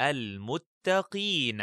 المتقين.